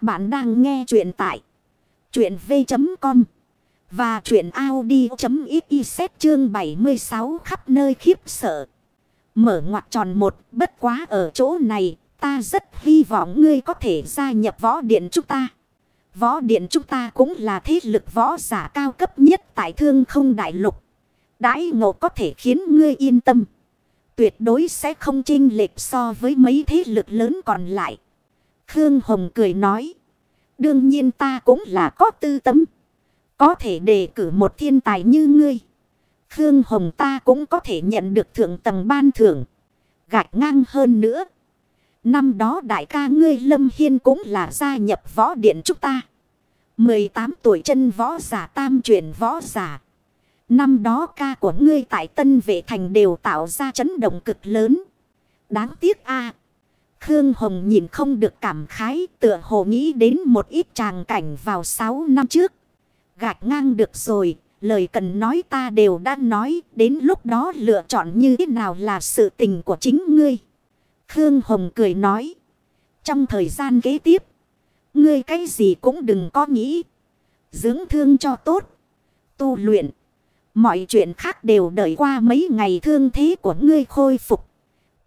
Các bạn đang nghe chuyện tại chuyện v.com và chuyện Audi.xyz chương 76 khắp nơi khiếp sợ. Mở ngoặc tròn một, bất quá ở chỗ này, ta rất hy vọng ngươi có thể gia nhập võ điện chúng ta. Võ điện chúng ta cũng là thế lực võ giả cao cấp nhất tại thương không đại lục. Đãi ngộ có thể khiến ngươi yên tâm. Tuyệt đối sẽ không chênh lệch so với mấy thế lực lớn còn lại. Khương Hồng cười nói. Đương nhiên ta cũng là có tư tâm. Có thể đề cử một thiên tài như ngươi. Khương Hồng ta cũng có thể nhận được thượng tầng ban thưởng. Gạch ngang hơn nữa. Năm đó đại ca ngươi Lâm Hiên cũng là gia nhập võ điện chúng ta. 18 tuổi chân võ giả, tam chuyển võ giả. Năm đó ca của ngươi tại Tân Vệ Thành đều tạo ra chấn động cực lớn. Đáng tiếc a Khương Hồng nhìn không được cảm khái tựa hồ nghĩ đến một ít tràng cảnh vào 6 năm trước. Gạch ngang được rồi, lời cần nói ta đều đã nói, đến lúc đó lựa chọn như thế nào là sự tình của chính ngươi. Khương Hồng cười nói, trong thời gian kế tiếp, ngươi cái gì cũng đừng có nghĩ. Dưỡng thương cho tốt, tu luyện. Mọi chuyện khác đều đợi qua mấy ngày thương thế của ngươi khôi phục.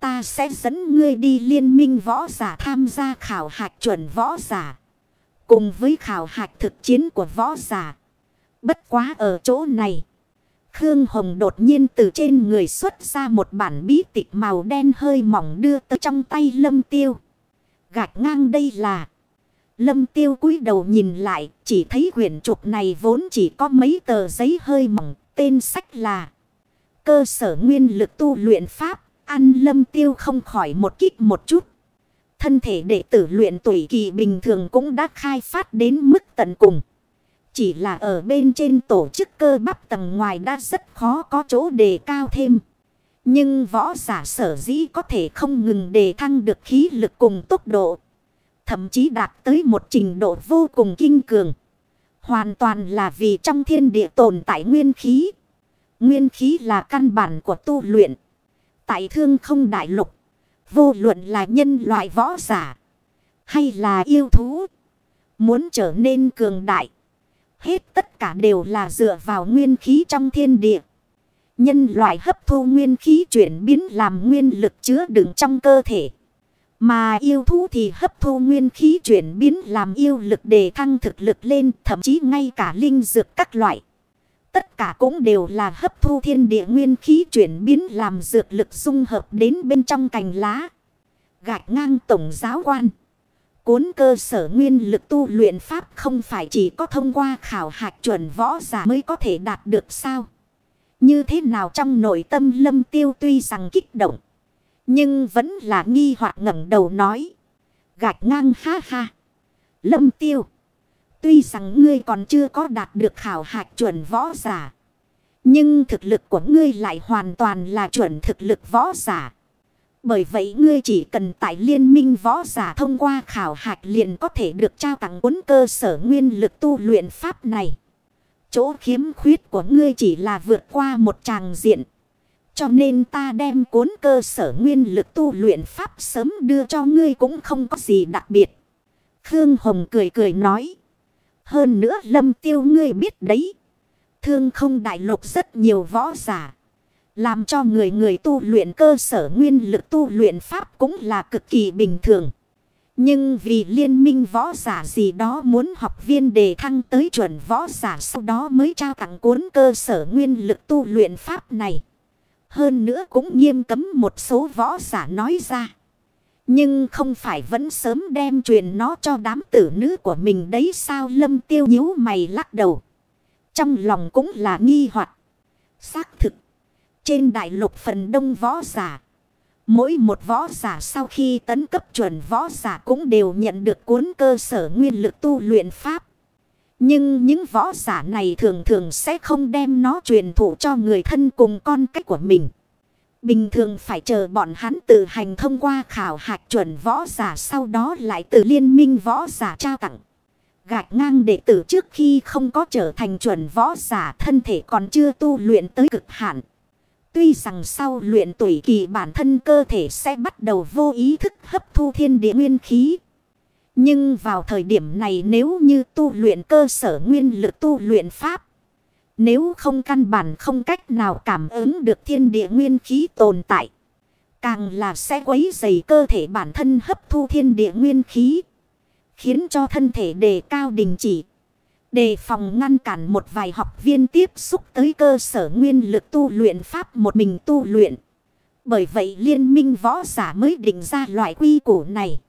Ta sẽ dẫn ngươi đi liên minh võ giả tham gia khảo hạch chuẩn võ giả. Cùng với khảo hạch thực chiến của võ giả. Bất quá ở chỗ này. Khương Hồng đột nhiên từ trên người xuất ra một bản bí tịch màu đen hơi mỏng đưa tới trong tay lâm tiêu. Gạch ngang đây là. Lâm tiêu cúi đầu nhìn lại, chỉ thấy quyển trục này vốn chỉ có mấy tờ giấy hơi mỏng, tên sách là Cơ sở nguyên lực tu luyện pháp, ăn lâm tiêu không khỏi một kích một chút. Thân thể đệ tử luyện tuổi kỳ bình thường cũng đã khai phát đến mức tận cùng. Chỉ là ở bên trên tổ chức cơ bắp tầng ngoài đã rất khó có chỗ đề cao thêm. Nhưng võ giả sở dĩ có thể không ngừng đề thăng được khí lực cùng tốc độ. Thậm chí đạt tới một trình độ vô cùng kinh cường. Hoàn toàn là vì trong thiên địa tồn tại nguyên khí. Nguyên khí là căn bản của tu luyện. Tại thương không đại lục. Vô luận là nhân loại võ giả. Hay là yêu thú. Muốn trở nên cường đại. Hết tất cả đều là dựa vào nguyên khí trong thiên địa. Nhân loại hấp thu nguyên khí chuyển biến làm nguyên lực chứa đựng trong cơ thể. Mà yêu thú thì hấp thu nguyên khí chuyển biến làm yêu lực để thăng thực lực lên, thậm chí ngay cả linh dược các loại. Tất cả cũng đều là hấp thu thiên địa nguyên khí chuyển biến làm dược lực dung hợp đến bên trong cành lá. Gạch ngang tổng giáo quan. Cuốn cơ sở nguyên lực tu luyện pháp không phải chỉ có thông qua khảo hạch chuẩn võ giả mới có thể đạt được sao. Như thế nào trong nội tâm lâm tiêu tuy rằng kích động. Nhưng vẫn là nghi hoặc ngẩng đầu nói. Gạch ngang ha ha. Lâm tiêu. Tuy rằng ngươi còn chưa có đạt được khảo hạch chuẩn võ giả. Nhưng thực lực của ngươi lại hoàn toàn là chuẩn thực lực võ giả. Bởi vậy ngươi chỉ cần tại liên minh võ giả thông qua khảo hạch liền có thể được trao tặng cuốn cơ sở nguyên lực tu luyện pháp này. Chỗ khiếm khuyết của ngươi chỉ là vượt qua một tràng diện. Cho nên ta đem cuốn cơ sở nguyên lực tu luyện pháp sớm đưa cho ngươi cũng không có gì đặc biệt. Khương Hồng cười cười nói. Hơn nữa lâm tiêu ngươi biết đấy. Thương không đại lục rất nhiều võ giả. Làm cho người người tu luyện cơ sở nguyên lực tu luyện pháp cũng là cực kỳ bình thường. Nhưng vì liên minh võ giả gì đó muốn học viên đề thăng tới chuẩn võ giả sau đó mới trao tặng cuốn cơ sở nguyên lực tu luyện pháp này. Hơn nữa cũng nghiêm cấm một số võ giả nói ra. Nhưng không phải vẫn sớm đem truyền nó cho đám tử nữ của mình đấy sao lâm tiêu nhíu mày lắc đầu. Trong lòng cũng là nghi hoặc Xác thực. Trên đại lục phần đông võ giả. Mỗi một võ giả sau khi tấn cấp chuẩn võ giả cũng đều nhận được cuốn cơ sở nguyên lực tu luyện pháp. Nhưng những võ giả này thường thường sẽ không đem nó truyền thụ cho người thân cùng con cách của mình. Bình thường phải chờ bọn hắn tự hành thông qua khảo hạch chuẩn võ giả, sau đó lại từ liên minh võ giả trao tặng. Gạch ngang đệ tử trước khi không có trở thành chuẩn võ giả, thân thể còn chưa tu luyện tới cực hạn. Tuy rằng sau luyện tuổi kỳ bản thân cơ thể sẽ bắt đầu vô ý thức hấp thu thiên địa nguyên khí. Nhưng vào thời điểm này nếu như tu luyện cơ sở nguyên lực tu luyện pháp. Nếu không căn bản không cách nào cảm ứng được thiên địa nguyên khí tồn tại. Càng là sẽ quấy dày cơ thể bản thân hấp thu thiên địa nguyên khí. Khiến cho thân thể đề cao đình chỉ. Đề phòng ngăn cản một vài học viên tiếp xúc tới cơ sở nguyên lực tu luyện pháp một mình tu luyện. Bởi vậy liên minh võ giả mới định ra loại quy củ này.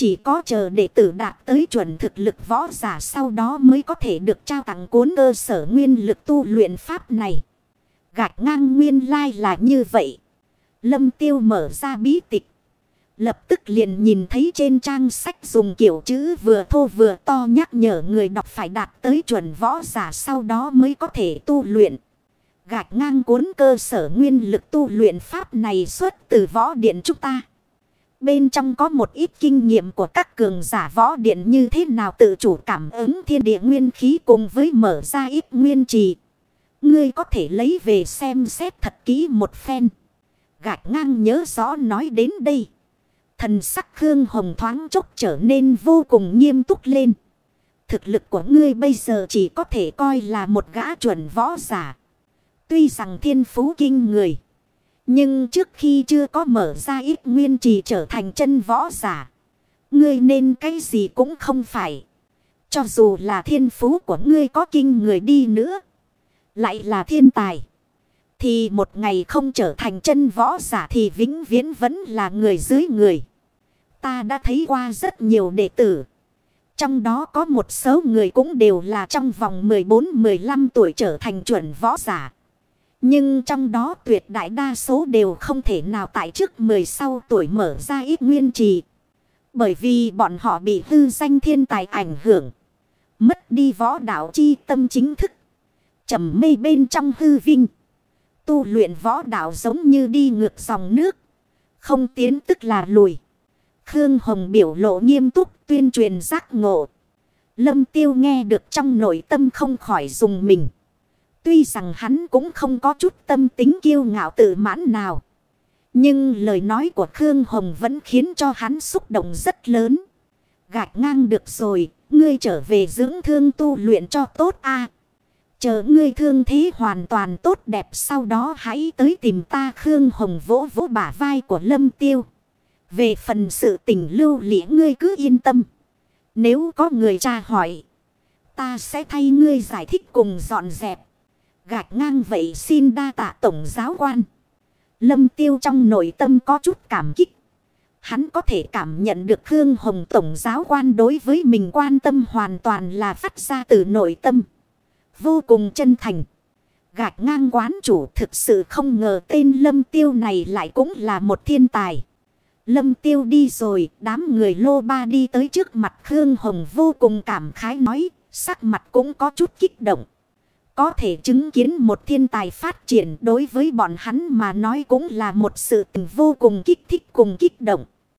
Chỉ có chờ đệ tử đạt tới chuẩn thực lực võ giả sau đó mới có thể được trao tặng cuốn cơ sở nguyên lực tu luyện pháp này. Gạch ngang nguyên lai là như vậy. Lâm tiêu mở ra bí tịch. Lập tức liền nhìn thấy trên trang sách dùng kiểu chữ vừa thô vừa to nhắc nhở người đọc phải đạt tới chuẩn võ giả sau đó mới có thể tu luyện. Gạch ngang cuốn cơ sở nguyên lực tu luyện pháp này xuất từ võ điện chúng ta. Bên trong có một ít kinh nghiệm của các cường giả võ điện như thế nào tự chủ cảm ứng thiên địa nguyên khí cùng với mở ra ít nguyên trì. Ngươi có thể lấy về xem xét thật kỹ một phen. Gạch ngang nhớ rõ nói đến đây. Thần sắc Khương Hồng thoáng chốc trở nên vô cùng nghiêm túc lên. Thực lực của ngươi bây giờ chỉ có thể coi là một gã chuẩn võ giả. Tuy rằng thiên phú kinh người. Nhưng trước khi chưa có mở ra ít nguyên trì trở thành chân võ giả. Ngươi nên cái gì cũng không phải. Cho dù là thiên phú của ngươi có kinh người đi nữa. Lại là thiên tài. Thì một ngày không trở thành chân võ giả thì vĩnh viễn vẫn là người dưới người. Ta đã thấy qua rất nhiều đệ tử. Trong đó có một số người cũng đều là trong vòng 14-15 tuổi trở thành chuẩn võ giả. Nhưng trong đó tuyệt đại đa số đều không thể nào tại trước 10 sau tuổi mở ra ít nguyên trì. Bởi vì bọn họ bị hư danh thiên tài ảnh hưởng. Mất đi võ đạo chi tâm chính thức. trầm mê bên trong hư vinh. Tu luyện võ đạo giống như đi ngược dòng nước. Không tiến tức là lùi. Khương Hồng biểu lộ nghiêm túc tuyên truyền giác ngộ. Lâm tiêu nghe được trong nội tâm không khỏi dùng mình. Tuy rằng hắn cũng không có chút tâm tính kiêu ngạo tự mãn nào. Nhưng lời nói của Khương Hồng vẫn khiến cho hắn xúc động rất lớn. Gạch ngang được rồi, ngươi trở về dưỡng thương tu luyện cho tốt a Chờ ngươi thương thế hoàn toàn tốt đẹp sau đó hãy tới tìm ta Khương Hồng vỗ vỗ bả vai của Lâm Tiêu. Về phần sự tình lưu lĩa ngươi cứ yên tâm. Nếu có người tra hỏi, ta sẽ thay ngươi giải thích cùng dọn dẹp. Gạch ngang vậy xin đa tạ tổng giáo quan. Lâm tiêu trong nội tâm có chút cảm kích. Hắn có thể cảm nhận được Khương Hồng Tổng giáo quan đối với mình quan tâm hoàn toàn là phát ra từ nội tâm. Vô cùng chân thành. Gạch ngang quán chủ thực sự không ngờ tên Lâm Tiêu này lại cũng là một thiên tài. Lâm Tiêu đi rồi, đám người lô ba đi tới trước mặt Khương Hồng vô cùng cảm khái nói, sắc mặt cũng có chút kích động. Có thể chứng kiến một thiên tài phát triển đối với bọn hắn mà nói cũng là một sự tình vô cùng kích thích cùng kích động.